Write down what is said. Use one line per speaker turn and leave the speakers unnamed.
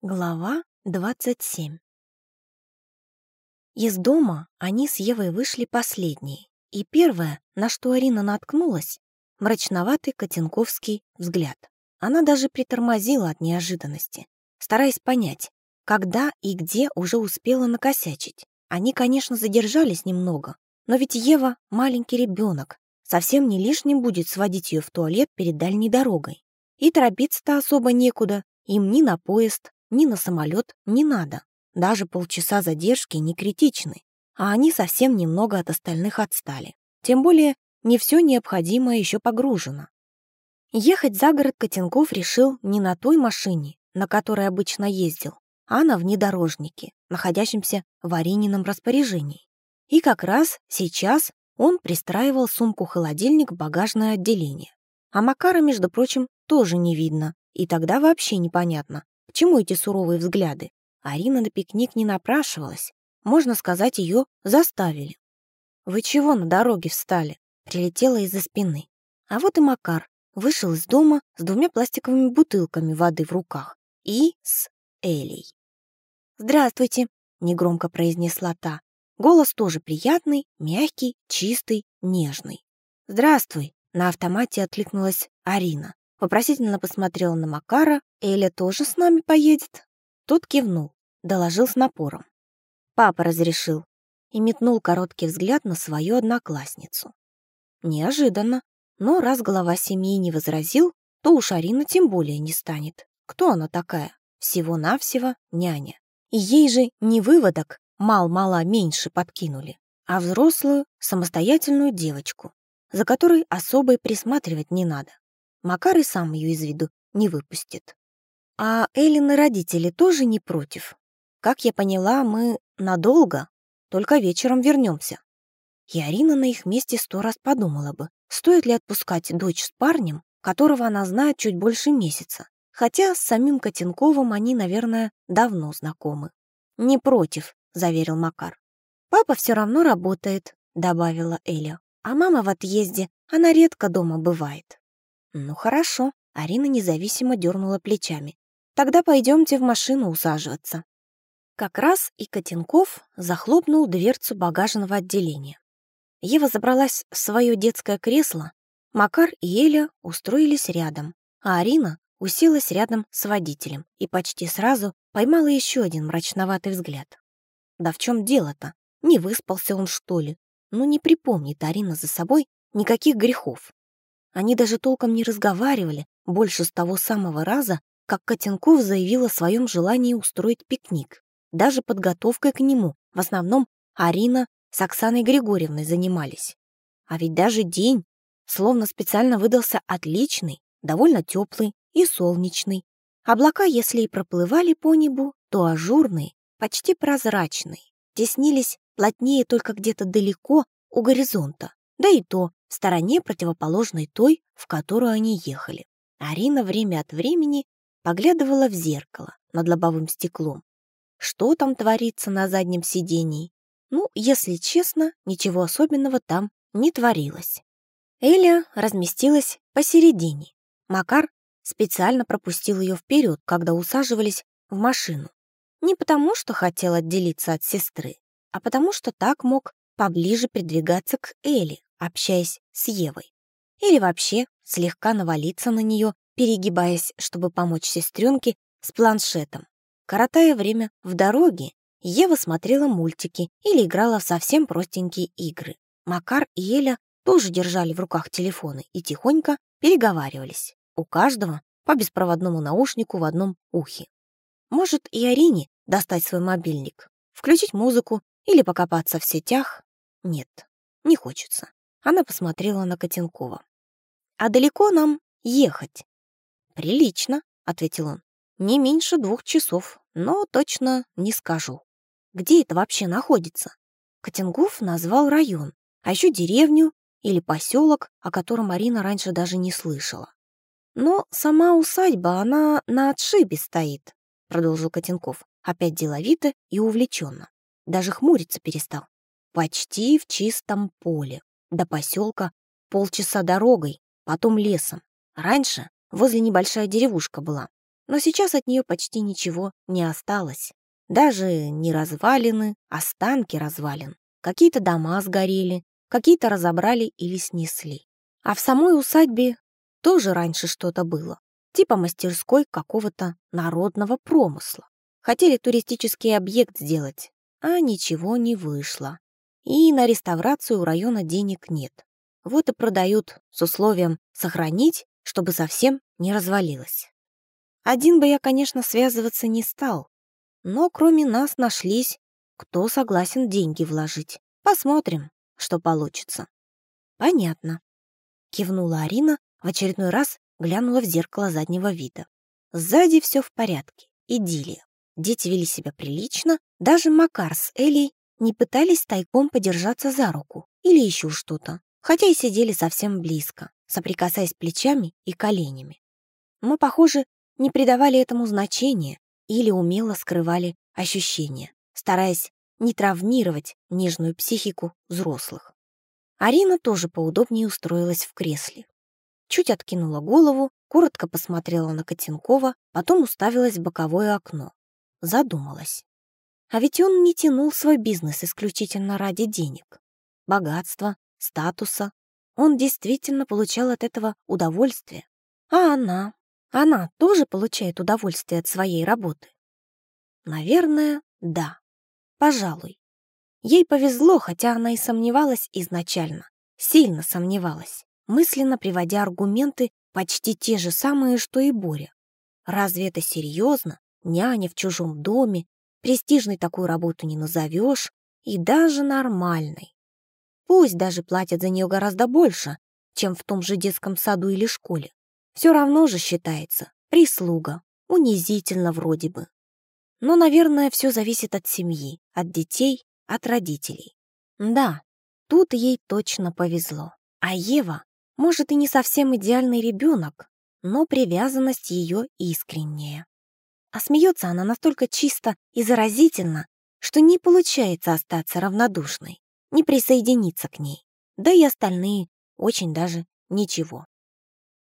Глава 27 Из дома они с Евой вышли последние, и первое, на что Арина наткнулась, мрачноватый котенковский взгляд. Она даже притормозила от неожиданности, стараясь понять, когда и где уже успела накосячить. Они, конечно, задержались немного, но ведь Ева — маленький ребенок, совсем не лишним будет сводить ее в туалет перед дальней дорогой. И торопиться-то особо некуда, им ни на поезд, ни на самолет не надо. Даже полчаса задержки не критичны, а они совсем немного от остальных отстали. Тем более, не все необходимое еще погружено. Ехать за город Котенков решил не на той машине, на которой обычно ездил, а на внедорожнике, находящемся в Аринином распоряжении. И как раз сейчас он пристраивал сумку-холодильник в багажное отделение. А Макара, между прочим, тоже не видно, и тогда вообще непонятно, к чему эти суровые взгляды? Арина на пикник не напрашивалась. Можно сказать, ее заставили. «Вы чего на дороге встали?» Прилетела из-за спины. А вот и Макар вышел из дома с двумя пластиковыми бутылками воды в руках и с Элей. «Здравствуйте», — негромко произнесла та. Голос тоже приятный, мягкий, чистый, нежный. «Здравствуй», — на автомате откликнулась Арина. Вопросительно посмотрела на Макара. «Эля тоже с нами поедет?» Тот кивнул, доложил с напором. Папа разрешил и метнул короткий взгляд на свою одноклассницу. Неожиданно, но раз глава семьи не возразил, то уж Арина тем более не станет. Кто она такая? Всего-навсего няня. И ей же не выводок мал-мала меньше подкинули, а взрослую, самостоятельную девочку, за которой особо и присматривать не надо. Макар и сам ее из виду не выпустит. А Эллины родители тоже не против. Как я поняла, мы надолго, только вечером вернемся. И Арина на их месте сто раз подумала бы, стоит ли отпускать дочь с парнем, которого она знает чуть больше месяца. Хотя с самим Котенковым они, наверное, давно знакомы. «Не против», — заверил Макар. «Папа все равно работает», — добавила Эля. «А мама в отъезде, она редко дома бывает». «Ну хорошо», — Арина независимо дернула плечами. «Тогда пойдемте в машину усаживаться». Как раз и Котенков захлопнул дверцу багажного отделения. Ева забралась в свое детское кресло, Макар и Эля устроились рядом, а Арина уселась рядом с водителем и почти сразу поймала еще один мрачноватый взгляд. Да в чем дело-то? Не выспался он, что ли? Ну, не припомнит Арина за собой никаких грехов. Они даже толком не разговаривали, больше с того самого раза, как Котенков заявил о своем желании устроить пикник. Даже подготовкой к нему, в основном, Арина с Оксаной Григорьевной занимались. А ведь даже день словно специально выдался отличный, довольно теплый и солнечный. Облака, если и проплывали по небу, то ажурные, почти прозрачные, теснились плотнее только где-то далеко у горизонта, да и то в стороне противоположной той, в которую они ехали. Арина время от времени поглядывала в зеркало над лобовым стеклом. Что там творится на заднем сидении? Ну, если честно, ничего особенного там не творилось. Эля разместилась посередине. Макар специально пропустил ее вперед, когда усаживались в машину. Не потому, что хотел отделиться от сестры, а потому, что так мог поближе придвигаться к Эле, общаясь с Евой. Или вообще слегка навалиться на нее, перегибаясь, чтобы помочь сестренке с планшетом. Коротая время в дороге, Ева смотрела мультики или играла в совсем простенькие игры. Макар и Еля тоже держали в руках телефоны и тихонько переговаривались. У каждого по беспроводному наушнику в одном ухе. Может, и Арине достать свой мобильник, включить музыку или покопаться в сетях? Нет, не хочется. Она посмотрела на Котенкова. «А далеко нам ехать?» «Прилично», — ответил он. «Не меньше двух часов, но точно не скажу. Где это вообще находится?» Котенгуф назвал район, а еще деревню или поселок, о котором Марина раньше даже не слышала. «Но сама усадьба, она на отшибе стоит», — продолжил Котенков, опять деловито и увлеченно. Даже хмуриться перестал. «Почти в чистом поле. До поселка полчаса дорогой, потом лесом. Раньше возле небольшая деревушка была. Но сейчас от нее почти ничего не осталось. Даже не развалины, останки развалин. Какие-то дома сгорели, какие-то разобрали или снесли. А в самой усадьбе тоже раньше что-то было, типа мастерской какого-то народного промысла. Хотели туристический объект сделать, а ничего не вышло. И на реставрацию у района денег нет. Вот и продают с условием сохранить, чтобы совсем не развалилось. Один бы я, конечно, связываться не стал, но кроме нас нашлись, кто согласен деньги вложить. Посмотрим, что получится. Понятно. Кивнула Арина, в очередной раз глянула в зеркало заднего вида. Сзади все в порядке, идиллия. Дети вели себя прилично, даже Макар с Элей не пытались тайком подержаться за руку или еще что-то, хотя и сидели совсем близко, соприкасаясь плечами и коленями. Мы, похоже, не придавали этому значения или умело скрывали ощущения, стараясь не травмировать нежную психику взрослых. Арина тоже поудобнее устроилась в кресле. Чуть откинула голову, коротко посмотрела на Котенкова, потом уставилась в боковое окно. Задумалась. А ведь он не тянул свой бизнес исключительно ради денег, богатства, статуса. Он действительно получал от этого удовольствие. А она? Она тоже получает удовольствие от своей работы? Наверное, да. Пожалуй. Ей повезло, хотя она и сомневалась изначально. Сильно сомневалась, мысленно приводя аргументы почти те же самые, что и Боря. Разве это серьезно? Няня в чужом доме, престижной такую работу не назовешь, и даже нормальной. Пусть даже платят за нее гораздо больше, чем в том же детском саду или школе. Все равно же считается прислуга, унизительно вроде бы. Но, наверное, все зависит от семьи, от детей, от родителей. Да, тут ей точно повезло. А Ева, может, и не совсем идеальный ребенок, но привязанность ее искренняя. А смеется она настолько чисто и заразительно, что не получается остаться равнодушной, не присоединиться к ней. Да и остальные очень даже ничего.